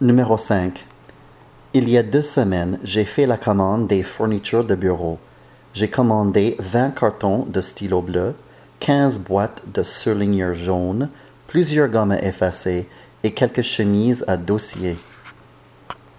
Numéro 5. Il y a deux semaines, j'ai fait la commande des fournitures de bureau. J'ai commandé 20 cartons de stylo bleu, 15 boîtes de surligneurs jaunes, plusieurs gommes effacées et quelques chemises à dossier.